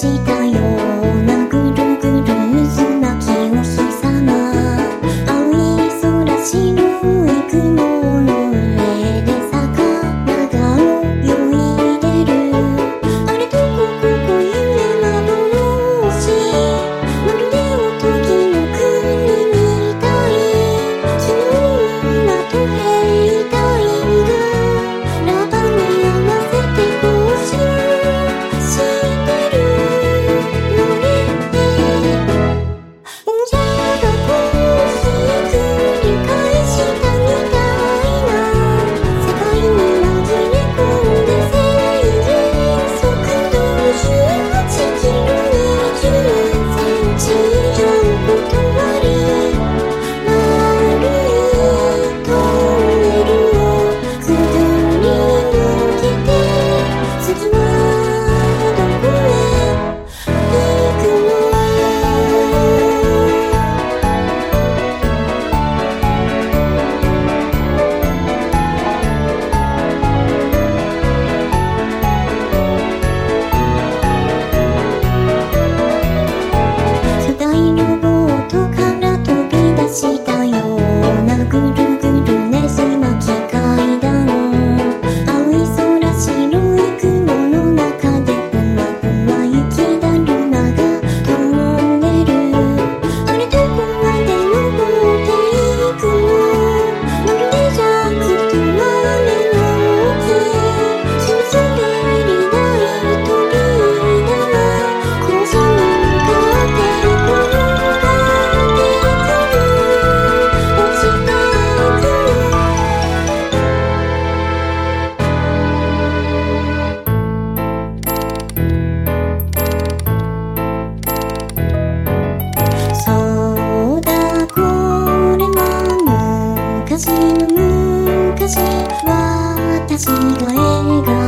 chica. 私が描いた